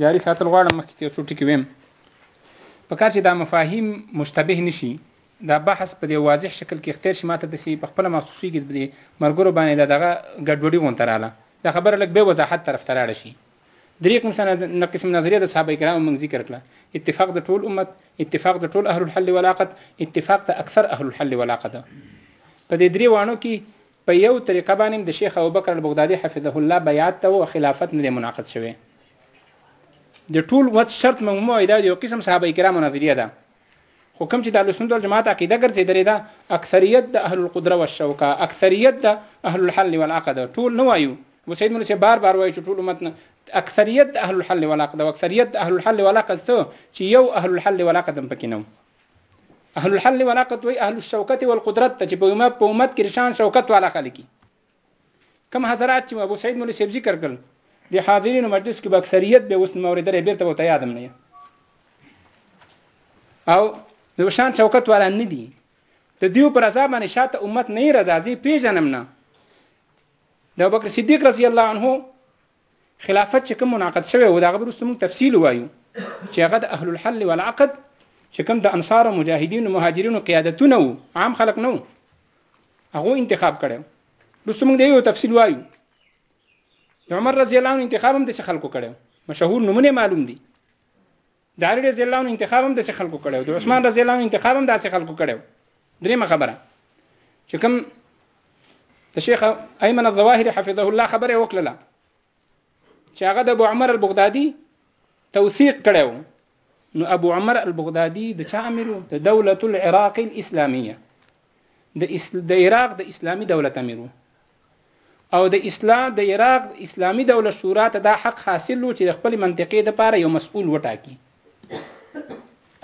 جاری ساتل غواړم مخکې یو څو ټکي ویم په کار چې دا مفاهیم مشتبه نشي دا بحث په دې واضح شکل کې اختیار شي ماته د سی په خپل مخصوصي کې د مرګرو باندې دا دغه ګډوډي غونته رااله دا خبره لګ به وضاحت طرف ته لاړ شي درې کوم سند نه قسم نظریه د صحابه کرامو موږ ذکر کړه اتفاق د ټول امت اتفاق د ټول اهل الحل والعقد اتفاق د اکثر اهل الحل والعقد په دې درې وانو کې په يو طريقه باندې د شيخ ابوبکر البغدادي حفظه الله بيعت ته او خلافت نه دی منعقد شوی د ټول وخت شرط مهمو ایدا یو قسم صحابه کرامو نظریه ده خو کوم چې د اهلسنت والجماعت عقیده ګرځېدلې ده اکثریت د اهل القدره والشوکه اکثریت د اهل الحل والعقد ټول نه وایو وسید مولوی بار بار وایي چې ټول امت نه اکثریت د اهل الحل والعقد او اکثریت د اهل الحل والعقد څه چې یو اهل الحل والعقد هم پکې نه اهل الحل والعقد وی اهل الشوکت والقدرت ته چې په امت په امت کې شان شوکت والا خلک کم حضرات چې ابو سعید مولوی صاحب ذکر کړل د حاضرینو مجلس کې به اکثریت به اوس موریدل بیرته وته یادم نه او د شان شوکت والا نه دي د دیو پر عذاب باندې شاته امت نه رضا زی پیژنم نه د ابوبکر صدیق رضی الله عنه خلافت چې کوم منعقد شوی و دا غو وروسته موږ تفصیل وایو چې هغه د اهل الحل والعقد چې کوم د انصار او مجاهدینو مهاجرینو قیادتونه وو عام خلک نه وو هغه انتخاب کړو وروسته موږ د یو تفصیل وایو عمر رضی الله عنه انتخاب هم د خلکو کړو مشهور نمونه معلوم دي د علي رضی الله عنه انتخاب هم داسې خلکو کړی او د عثمان رضی الله عنه انتخاب هم داسې خلکو کړی درېمه خبره چې کوم د شیخ ایمن الظواهر حفظه الله خبره وکړه چې هغه د ابو عمر البغدادي توثیق کړو نو ابو عمر البغدادي د چا امیرو د دولت العراق الاسلامیه د اس... د عراق د اسلامی دولت امیرو او د اسلام د عراق اسلامي دولت شورا ته دا حق حاصل و چې د خپلې منطقې دپاره یو مسؤل وټاکي.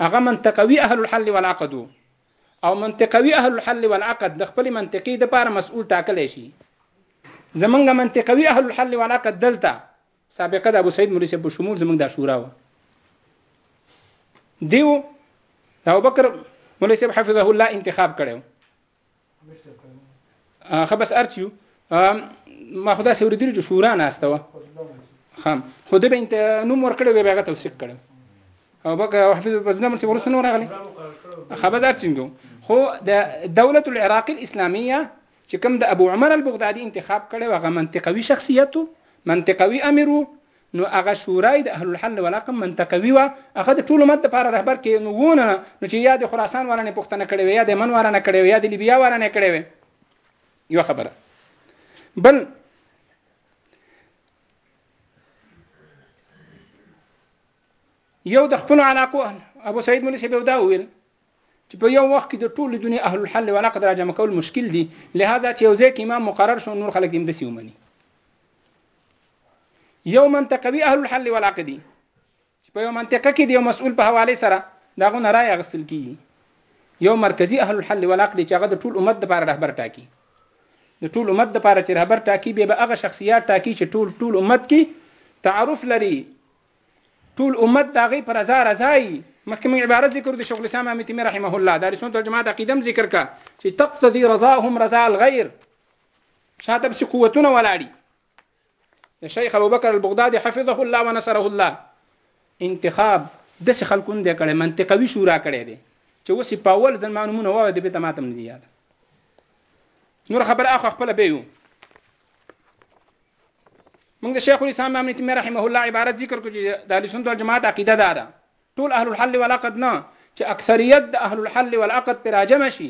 هغه منطقوي اهل الحل والعقد و او منطقوي اهل الحل والعقد د خپلې منطقې دپاره مسؤل ټاکلی شي. زمونږ منطقوي اهل الحل والعقد دلته سابقه د ابو سعید مولوي صاحب په شمول زمونږ دا شورا وه. دیو د ابوبکر مولوي صاحب حفظه الله انتخاب کړی خبس ارتیو ما خدا سي ورېدل چې شورا ناشته و خام خو دې بنت نوم ورکړ وی هغه توثیق کړ او بقى حفظ بدنا من ورسن ورا غلي خبر ارتینګو خو د دوله العراق الاسلاميه چې کوم د ابو عمر البغدادي انتخاب کړي هغه منطقوي شخصیت منطقوي امر نو هغه شورا یې د اهل الحل والعقم منتقوي وه، هغه د ټول امت لپاره رهبر کې نو وو نه، نو چې یا د خراسان والانې پوښتنه کړې وی، یا د یمن والانه کړې وی، یا د لیبیا والانه کړې وی، یوه خبره. بل یو د خپل علاقو ابو سعید مولوی صاحب دا وویل چې په یو وخت کې د ټول دنیا اهل الحل والعقد راجمع کول مشکل دي لهدا چې یو ځای کې امام مقرر شو نور خلک دې هم دسی ومني یو منطقوي اهل الحل والعقد چې په یو منطقه کې د یو مسؤل په حواله سره داغه نه رائے اغستل کیږي یو مرکزی اهل الحل والعقد چې هغه د ټول امت لپاره رهبر ټاکي د ټول امت لپاره چې رهبر ټاکي به هغه شخصیت ټاکي چې ټول ټول امت کې تعارف لري ټول امت داغه پر رضا رضای مخکې عبارت ذکر د شیخ الاسلام ابن تیمیه رحمه الله د سنت والجماعت عقیدم ذکر کا چې تقتضي رضاهم رضا الغير شاته پسې قوتونه ولاړي د شیخ ابوبکر البغدادي حفظه الله ونصره الله انتخاب داسې خلکو نه دی کړی منطقوي شورا کړی دی چې اوس یې په اول ځل ما نومونه واوره د بېرته ماته هم نه دي یاده نور خبره اخو خپله به یو موږ د شیخ الاسلام امام ابن تیمیه رحمه الله عبارت ذکر کړو چې د اهل سنت والجماعت عقیده دا ده ټول اهل الحل والعقد نه چې اکثریت د اهل الحل والعقد پر راجم شي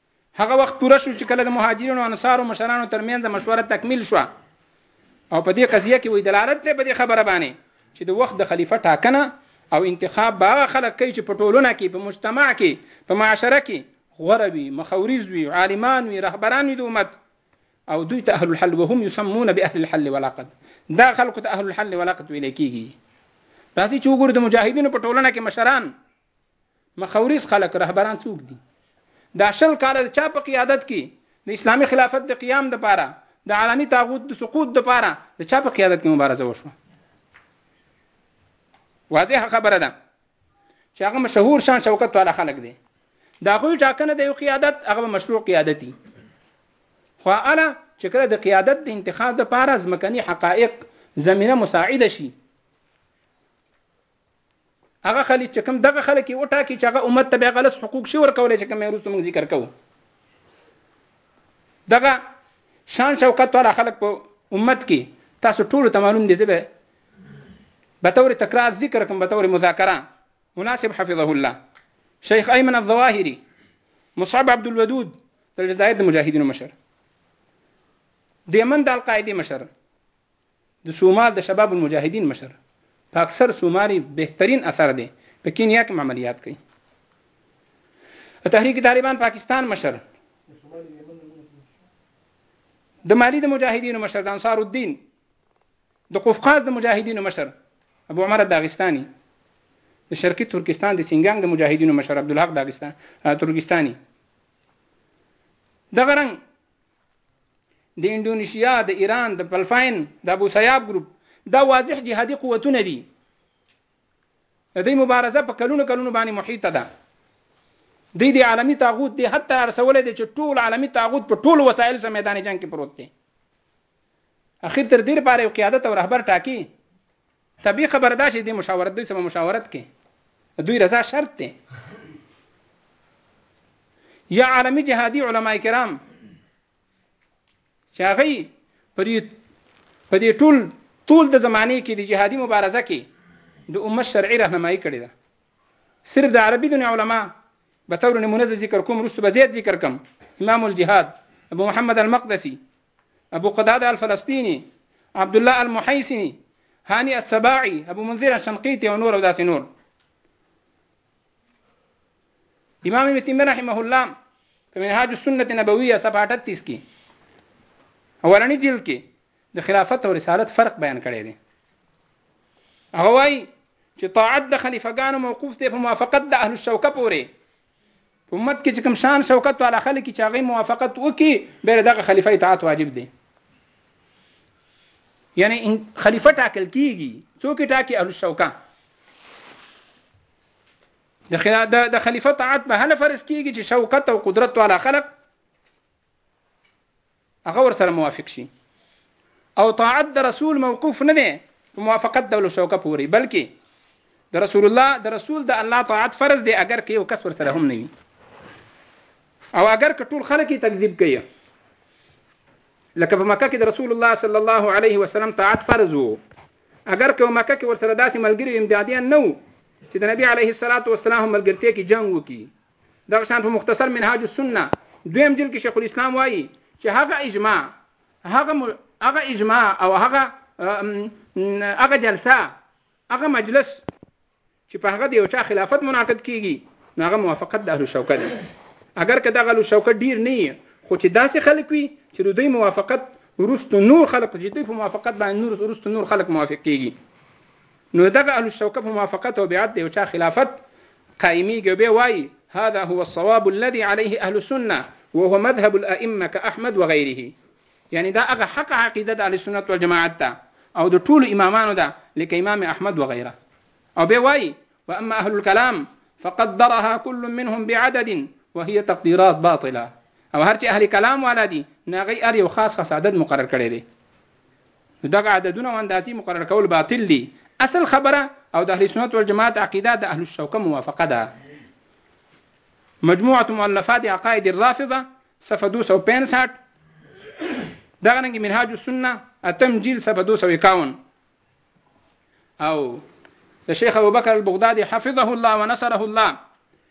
هغه وخت پوره شو چې کله د مهاجرینو او انصارو مشرانو ترمنځ مشوره تکمیل شوه او په دې قضیه کې وایي دلالت دی په دې خبره باندې چې د وخت د خلیفه ټاکنه او انتخاب به هغه خلک کوي چې په ټولنه کې په مجتمع کې په معاشره کې غوره وي مخوریز وي عالمان وي رهبران وي د امت او دوی ته اهل الحل وهم يسمون باهل الحل والعقد دا خلکو ته اهل الحل والعقد ویل کیږي راځي چې وګورو د مجاهدینو په ټولنه کې مشران مخوريز خلک رهبران څوک دي دا شل کاله د چا په قیادت کې د اسلامي خلافت د قیام د پاره د عالمي طاغوت د سقوط د پاره د چا په قیادت کې مبارزه وشو واضح خبره ده چې هغه مشهور شان شوکت والا خلک دي دا غوي ټاکنه د یو قیادت هغه مشروع قیادتي خو اله چې کله د قیادت د انتخاب د پاره ځمکني حقایق زمينه مساعده شي هغه خلک چې کوم دغه خلک یې وټاکي چې هغه امت ته بیا غلس حقوق شي ورکولی چې کوم یې وروسته موږ ذکر کوو دغه شان شوکت والا خلک په امت کې تاسو ټول ته معلوم دي زبه به تور تکرار ذکر کوم به تور مذاکره مناسب حفظه الله شیخ ایمن الظواهری مصعب عبد الودود د الجزائر د مجاهدینو مشر د یمن د القاعده مشر د سومال د شباب المجاهدین مشر په اکثر سومالي بهترین اثر دی په کینیا کې عملیات کوي تحریک طالبان پاکستان مشر د مالی د مجاهدینو مشر د انصار الدین د قفقاز د مجاهدینو مشر ابو عمر داغستاني د شرقي ترکستان د سنگنګ د مجاهدینو مشر عبدالحق داغستان ترکستاني دغه رنګ د انډونیشیا، د ایران، د پلفاین، د ابو سیاب ګروپ دا واضح جهادي قوتونه دي. د دوی مبارزه په کلونو کلونو باندې محیطه ده. دوی د عالمي طاغوت دې حد ته ارسولی دی چې ټول عالمي طاغوت په ټولو وسایلو سره میدان جنګ کې پروت دی. اخر تر دې لپاره یو قیادت او رهبر ټاکي طبیعي خبره ده چې د مشاورت دوی سره مشاورت کې دوی رضا شرط دی یا عالمی جهادي علما کرام چې هغه پر په دې ټول ټول د زمانه کې د جهادي مبارزه کې د امت شرعي راهنمایي کړې ده صرف د عربي دنیا علما به تور نمونه ذکر کوم رسو به زیات ذکر کوم امام الجهاد ابو محمد المقدسي ابو قتاده الفلسطیني، عبدالله المحیسني، هاني السباعي، ابو منذر الشنقیطي او نور او داسې نور. امام ابن تیمیه رحمه الله په منهاج السنت نبویه صفحه 38 کې اولنی جلد کې د خلافت او رسالت فرق بیان کړی دی هغه وایي چې طاعت د خلیفګانو موقوف دی په موافقت د اهل الشوکه پورې په امت کې چې کوم شان شوکت والا خلک چې هغه موافقت وکي به دغه خلیفہ اطاعت واجب دی یعنی خلیفہ ټاکل کیږي څوک ټاکي اهل الشوکه د خلا د خلیفہ طاعت به هله فرض کیږي چې شوکت او قدرت والا خلق هغه ور سره موافق شي او طاعت د رسول موقوف نه دی په موافقت د شوکه پوري بلکې د رسول الله د رسول د الله طاعت فرض دی اگر که یو کس ور سره هم نه وي او اگر که ټول خلک یې تکذیب کوي لکه په مکه کې د رسول الله صلی الله علیه وسلم طاعت فرض وو اگر که مکه کې ورسره داسې ملګري امدادیان نه وو چې د نبی علیه الصلاۃ والسلام ملګرتیا کې جنگ وکړي دغه شان په مختصر منهاج السنه دویم جلد کې شیخ الاسلام وایي چې هغه اجماع هغه هغه اجماع او هغه هغه جلسه هغه مجلس چې په هغه د یو چا خلافت منعقد کیږي نو هغه موافقت د اهل شوکت اگر که دغه اهل شوکت ډیر نه خو چې داسې خلک وي چې د دوی موافقت ورستو نور خلک چې دوی په موافقت باندې نور ورستو نور خلک موافق کیږي نو دغه اهل الشوکه په موافقت او بیعت د یو چا خلافت قائمیږي او بیا وایي هذا هو الصواب الذي عليه اهل السنه وهو مذهب الائمه كاحمد وغيره یعنی دا هغه حق عقیده د اهل سنت والجماعت ده او د ټولو امامانو ده لکه امام احمد وغيره او بیا وایي واما اهل الكلام فقدرها كل منهم بعدد وهي تقديرات باطله او هر چې اهل کلام والا دي ناغي ار یو خاص خاص عدد مقرر کړي دي نو دغه عددونه او اندازې مقرر کول باطل دي اصل خبره او د اهل سنت والجماعت عقیده د اهل الشوکه موافقه ده مجموعه مؤلفات عقائد الرافضه صفحه 265 دغه ننګ منهاج السنه اتم جیل صفحه 251 او د شیخ ابو بکر البغدادي حفظه الله ونصره الله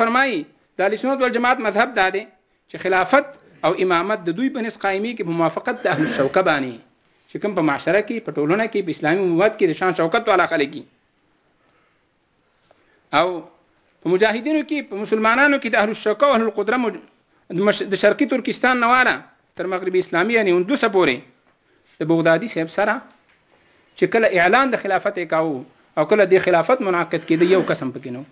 فرمایي د اهل سنت والجماعت مذهب دا دی چې خلافت او امامت د دوی په نس قائمي کې په موافقت د اهل الشوکه باندې چې کوم په معاشره کې په ټولنه کې په اسلامي امت کې د شان شوکت والا خلک او په مجاهدینو کې په مسلمانانو کې د اهل الشوکه او اهل القدره مج... د شرقي ترکستان نواله تر مغرب اسلامي یعنی اندوس پورې د بغدادي صاحب سره چې کله اعلان د خلافت کاوه او کله د خلافت منعقد کېده یو قسم پکې نو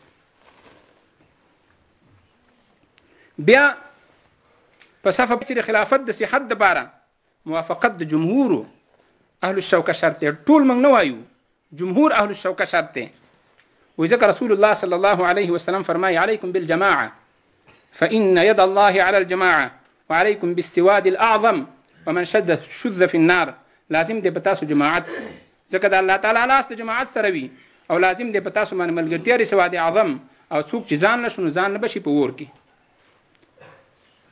بیا په صفه چې د خلافت د صحت لپاره موافقت د جمهور اهل الشوکه شرط دی ټول موږ نه وایو جمهور اهل الشوکه شرط دی وایي ځکه رسول الله صلی الله علیه وسلم فرمایي علیکم بالجماعه فإن يد الله على الجماعة وعليكم بالسواد الأعظم ومن شد شذ في النار لازم دې په تاسو جماعت ځکه د الله تعالی لاس د جماعت سره وي او لازم دی په تاسو باندې ملګرتیا لري سواد اعظم او څوک چې ځان له شنو ځان له بشي په ور کې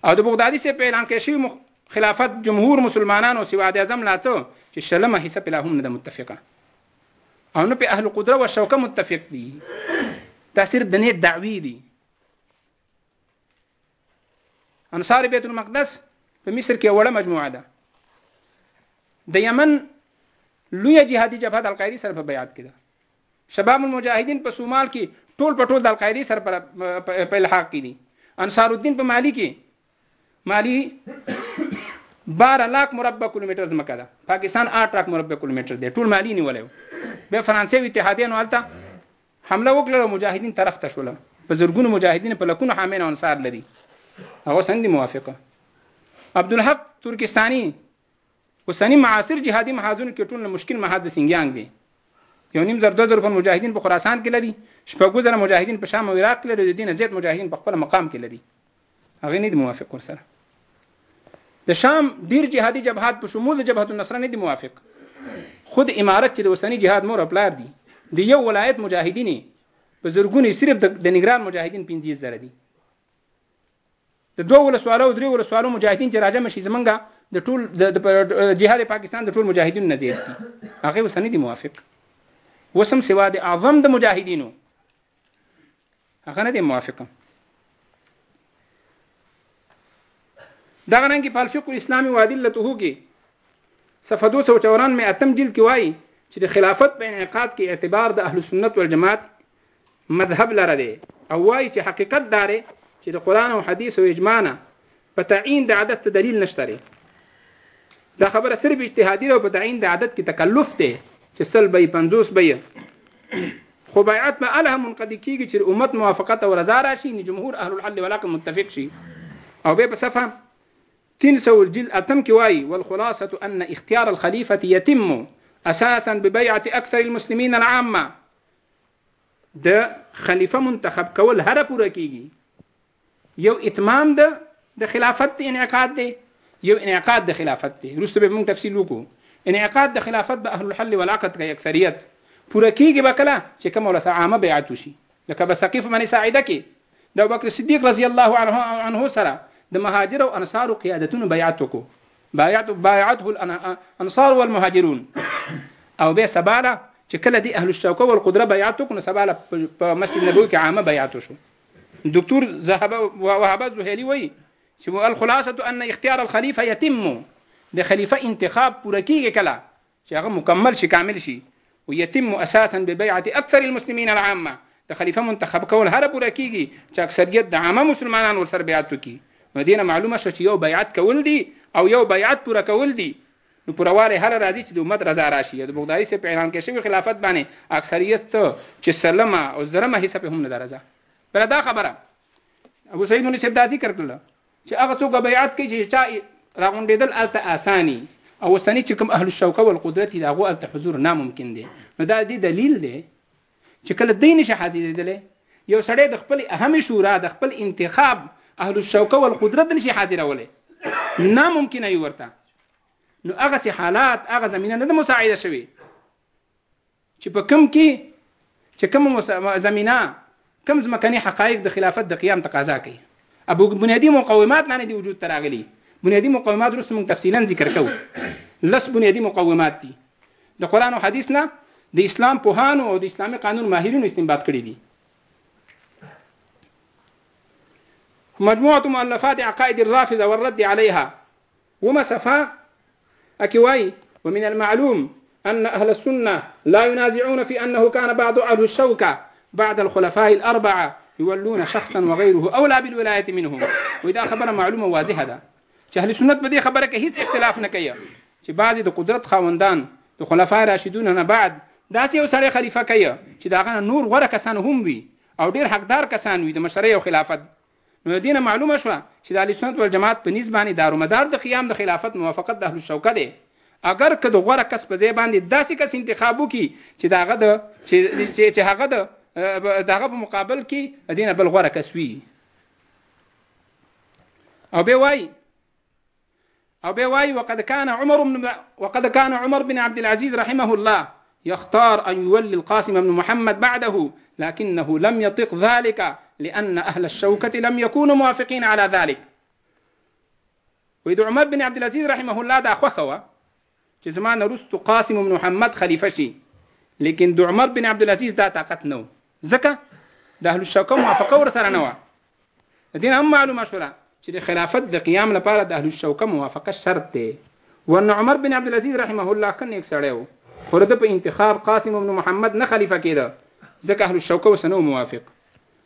او د بغدادي سه په اعلان کې شوی مخ... خلافت جمهور مسلمانانو سواد اعظم لاته چې شلمه حصہ په لهم نه متفقه او نه په اهل قدره او شوکه متفق دي دا صرف د نه دعوی دي انصار بیت المقدس په مصر کې وړه مجموعه ده د یمن لوی جهادي جبهه د القاعده سره په بیعت کې ده شباب المجاهدین په صومال کې ټول په ټول د القاعده سره په الحاق کې دي انصار الدین په مالی کې مالی 12 لاک مربع کیلومتر ځمکه ده پاکستان 8 لاک مربع کیلومتر دی ټول مالی نیولې به فرانسې او اتحادیه نو حالت حمله وکړل او مجاهدین طرف ته شول په زرګونو مجاهدین په لکونو حامین انصار لري هغه څنګه موافقه عبدالحق ترکستاني اوسنی معاصر جهادي محاذونو کې ټول مشکل محاذ د سنگیانګ دی یو نیم زر دوه زر پن مجاهدین په خراسان کې لري شپږ زره مجاهدین په شام او عراق کې لري د دین زیات مجاهدین په خپل مقام کې لري هغه نه دی موافق ورسره د شام ډیر جهادي جبهات په شمول د جبهه النصر نه دی موافق خود امارت چې د اوسنی جهاد مور خپلار دي د یو ولایت مجاهدین په زرګونی صرف د نگران مجاهدین 15 زره دي د دوه ولسوالو او درې ولسوالو مجاهدین چې راجم شي زمونږه د ټول د جهاد پاکستان د ټول مجاهدینو نه زیات دي هغه وسنه دي موافق وسم سوا د اعظم د مجاهدینو هغه نه دی موافقم دغه رنګ په الفقه اسلامي وادلته کې صفحه 294 مې اتم جلد کې وایي چې د خلافت په انعقاد کې اعتبار د اهل سنت والجماعت مذهب لره دی او وایي چې حقیقت داره چې د قران او حدیث او اجماع نه په تعین د عدد څه دلیل نشته دی دا خبره صرف اجتهادي او په تعین د عدد کې تکلف دی چې سل به 50 به خو بیعت به اله منقضی کیږي چې امت موافقت او رضا راشي نه جمهور اهل الحل والعقد متفق شي او به په صفه تنسى الجل أتم كواي والخلاصة أن اختيار الخليفة يتم أساسا ببيعة أكثر المسلمين العامة ده خليفة منتخب كول هر پورا کیږي یو اتمام د د خلافت د انعقاد دی یو انعقاد د خلافت دی وروسته به موږ تفصیل وکړو انعقاد د خلافت به اهل الحل والعقد کوي اکثریت پوره کیږي به کله چې کوم ولس عامه بیعت وشي لکه بسقیف باندې ساعده کې د ابوبکر صدیق رضی الله عنه عنه سره د مهاجر او انصار قیادتونو بیعت وکړو بیعت بیعته الانصار والمهاجرون او به سباله چې کله دی اهل الشوکه والقدره بیعت وکړو سباله په مسجد نبوي کې عامه بیعت وشو دکتور وهبه زهیلی وایي چې الخلاصه ان اختیار الخلیفه یتم د خلیفه انتخاب پوره کیږي کله چې هغه مکمل شي کامل شي او یتم اساسا ببیعه اکثر المسلمین العامه د خلیفه منتخب کول هر پوره کیږي چې اکثریت د عامه مسلمانانو سره بیعت وکړي نو دینه معلومه شو چې یو بیعت کول دي او یو بیعت پوره کول دي نو پوره والی هله راځي چې د امت رضا راشي او د بغدادي صاحب په اعلان کې شوي خلافت باندې اکثریت څه چې سلمه او زرمه حصه په هم نه ده رضا بله دا خبره ابو سعید مولوي صاحب دا ذکر کړله چې هغه څوک بیعت کوي چې چا راغونډېدل هلته اساني او اوسني چې کوم اهل الشوکه والقدرت دي هغو هلته حضور ناممکن دی نو دا دې دلیل دی چې کله دی نشي حاضرېدلی یو سړی د خپل اهمې شورا د خپل انتخاب اهل الشوکه والقدرت نشي حاضرولی ناممکنه وي ورته نو هغسې حالات هغه زمینه نه ده مساعده شوې چې په کوم کې چې کوم زمینه کوم ځمکني حقایق د خلافت د قیام تقاضا کوي ابو بنیادی مقومات نه دي وجود تراغلي بنیادی مقومات رسو موږ تفصیلا ذکر کوو لس بنیادی مقومات دي د قران او حدیث نه د اسلام په هانو او د اسلامي قانون ماهرینو استنباط کړی دي مجموعة مؤلفات عقائد الرافضة والرد عليها وما سفا أكواي ومن المعلوم أن أهل السنة لا ينازعون في أنه كان بعض أهل الشوكة بعد الخلفاء الأربعة يولون شخصا وغيره أولى بالولاية منهم وإذا خبر معلومة واضحة ده چې اهل سنت په دې خبره کې هیڅ اختلاف نه کوي چې بعضی د قدرت خاوندان د خلفای راشدون نه بعد داسې یو سړی خلیفه کوي چې دا غنه نور غوره کسان هم وي او ډیر حقدار کسان وي د مشرۍ او خلافت نو دینه معلومه شو چې د اهل سنت والجماعت په نسبت باندې دارومدار د قیام د خلافت موافقت د اهل شوکه دی اگر که د غوره کس په ځای باندې داسې کس انتخاب وکړي چې داغه د چې هغه د داغه په مقابل کې دینه بل غوره کس وي او به وای او به وای وقد كان عمر بن وقد كان عمر بن عبد العزيز رحمه الله يختار أن يولي القاسم بن محمد بعده لكنه لم يطق ذلك لأن أهل الشوكة لم يكونوا موافقين على ذلك وإذا عمر بن عبد العزيز رحمه الله دا أخوة چې زما نه وروسته قاسم بن محمد خلیفه شي لیکن د عمر بن عبدالعزیز دا طاقت نه و ځکه د اهل الشوکه موافقه ورسره نه وه د دې هم معلومه شوله چې د خلافت د قیام لپاره د اهل الشوکه موافقه شرط دی ورنه عمر بن عبدالعزیز رحمه الله ښه نیک سړی و خو د په انتخاب قاسم بن محمد نه خلیفه کېده ځکه اهل الشوکه ورسره نه موافق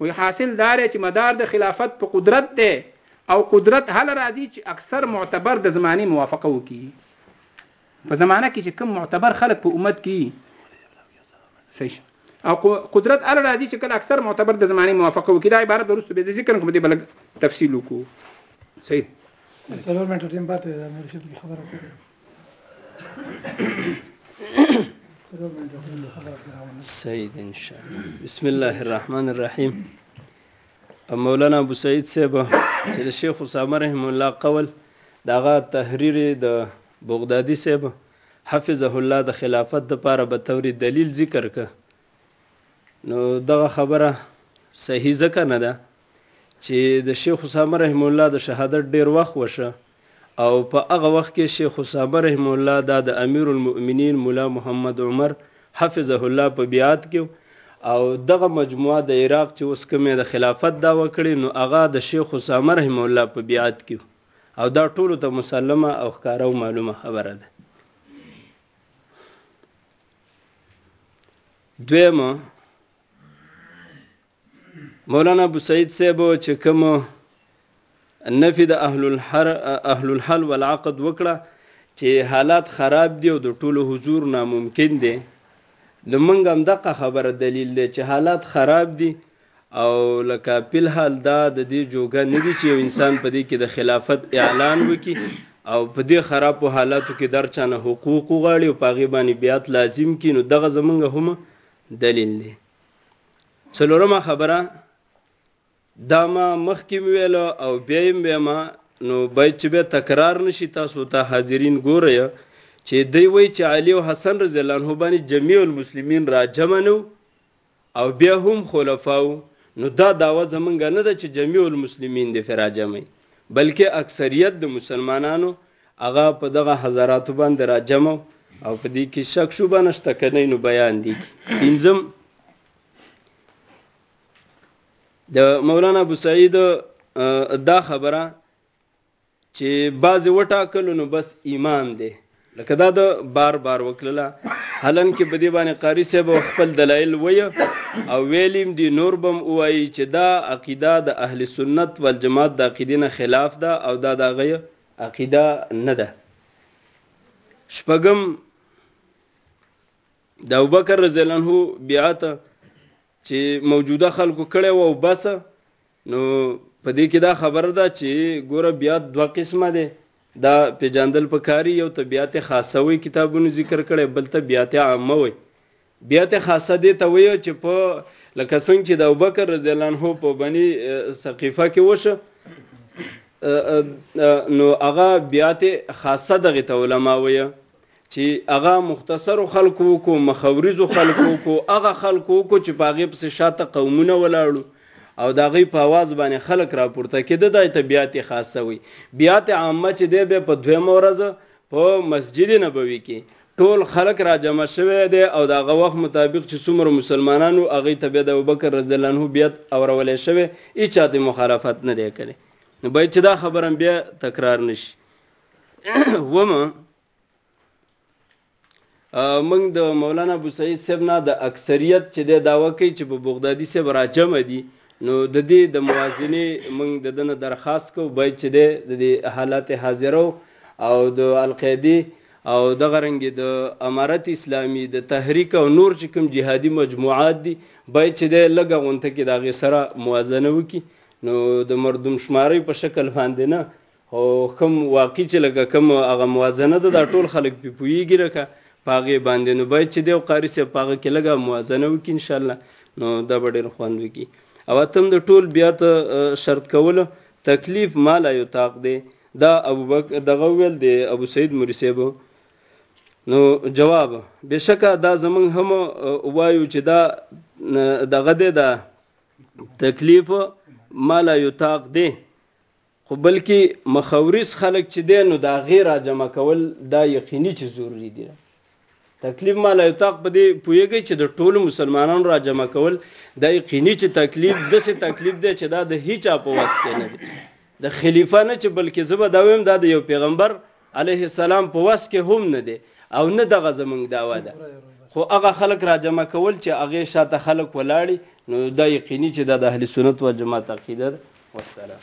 وي حاصل دا دی چې مدار د خلافت په قدرت دی او قدرت هله راځي چې اکثر معتبر د زمانې موافقه وکړي په زمانه کې چې کوم معتبر خلک په امت کې صحیح شو او قدرت ال راځي چې کله اکثر معتبر د زمانه موافقه وکړي دا عبارت ورسته به ذکر کوم دې بل تفصیل وکړو صحیح څلور منټه ټیم پاتې ده مرشد کی خبره کوي سعید ان شاء الله بسم الله الرحمن الرحیم مولانا ابو سعید صاحب چې د شیخ اسامه رحم الله قول دغه تحریر د بغدادي صاحب حفظه الله د خلافت د پاره به توري دلیل ذکر ک نو دغه خبره صحیح ځکه نه ده چې د شیخ اسامه رحم الله د شهادت ډیر وخت وشه او په هغه وخت کې شیخ الصحابه رحمه الله دا د امیر المؤمنین ملا محمد عمر حفظه الله په بیعت کې و او دغه مجموعه د عراق چې اوس کومې د خلافت دعوه کړې نو هغه د شیخ اسامه رحمه الله په بیعت کې او دا ټولو ته مسلمه او ښکاره او معلومه خبره ده دویمه مولانا ابوسعید صاحب چې کوم نفي د اهل الحر اهل الحل والعقد وکړه چې حالات خراب دي او د ټولو حضور ناممکن دی نو موږ هم دغه خبره دلیل دی چې حالات خراب دي او لکه پیل حال دا د دې جوګه نه دي چې یو انسان په دې کې د خلافت اعلان وکړي او په دې خرابو حالاتو کې در چانه حقوق وغواړي او په هغې باندې بیات لازم کړي نو دغه زمونږ هم دلیل دی څلورمه خبره دا ما مخکې ویل او بیا یې ویم نو باید چې به تکرار نشي تاسو ته حاضرین ګورئ چې دوی وایي چې علي او حسن رضی الله عنه باندې جميع المسلمین راجمع نو او بیا هم خلفاو نو دا داوا زمونږ نه ده چې جميع المسلمین دې راجمع بلکې اکثریت د مسلمانانو هغه په دغه حضراتو باندې را جمع او په دې کې شک شوبه نشته که نه نو بیان دي پنځم د مولانا ابو سعید دا خبره چې بعض وټاکل نو بس امام دی لکه دا د بار بار وکړله هلن کې بدی باندې قاری صاحب خپل دلایل وی او ویلیم دی نور بم وایي چې دا عقیده د اهل سنت والجماعت د عقیدې نه خلاف ده او دا د غي عقیده نه ده شپږم د ابوبکر رضی الله عنه بیعت چې موجوده خلکو کړي وو بس نو په دې کې دا خبره ده چې ګوره بیعت دوه قسمه ده دا پیجاندل پکاري یو ته بیعت خاصه وي کتابونو ذکر کړي بل ته بیعت عامه وي بیعت خاصه دې ته ویی چې په لکه څنګه چې د ابوبکر رضی الله عنه په بنی ثقیفه کې وشو نو هغه بیات خاصه دغه ته علما وي چې هغه مختصر خلکو کو مخوريزو خلکو کو هغه خلکو کو چې پاغه پس شاته قومونه ولاړو او دا غي په आवाज باندې خلک راپورته کېده د طبيعت خاصه وي بیات عامه چې دی به په دوه مورزه په مسجد نبوي کې ټول خلک را جمع شوی دی او د هغه وخت مطابق چې څومره مسلمانان وو هغوی ته بیا د ابوبکر رضی الله عنه بیعت اورولی شوی، هیچا ترې مخالفت نه دی کړی، نو باید چې دا خبره هم بیا تکرار نه شي. اوومه. موږ د مولانا ابوسعید صیب نه د اکثریت چې دی دعوه کوي چې په بغدادي صیب راجمع دي نو د دې د موازنې موږ د دنه درخواست کوو باید چې دی د دې حالات حاضرو او د القاعدې او دغه رنګې د امارت اسلامي د تحریک او نور چې کوم جهادي مجموعات دي باید چې دی لږه غونته کې د هغې سره موازنه وکړي نو د مردم شمارۍ په شکل باندې نه هو کوم واقعي چې لکه کوم هغه موازنه ده دا ټول خلک پې پوهیږي لکه په هغې باندې نو باید چې دی او قاري صاحب په هغه کې لږه موازنه وکړي انشاءالله نو دا به ډېر خوند وکړي او اتم د ټول بیا ته شرط کولو تکلیف ما لا یطاق دی دا ابوبکر دغه ویل دی ابو سعید مری صاحب نو جواب بشکه دا زمون هم وایو چې دا دغه دی دا تکلیف ما لا یطاق دی خو بلکې مخوريځ خلک چې دی نو د هغې راجمع کول دا يقيني چې ضروري دي ده تکليف ما لا يطاق په دې پوهېږئ چې د ټولو مسلمانانو راجمع کول دا يقيني چې تکليف داسې تکليف دی چې دا د هيچا په وس کې نه دی د خلیفه نه چې بلکې زه به دا ویم دا د یو پیغمبر علیه السلام په وس کې هم نه دی او نه دغه زمونږ دعوه ده خو هغه خلک را جمع کول چې هغه شاته خلک ولاړی نو دا یقیني چې دا د اهل سنت و جماعت عقیده ده والسلام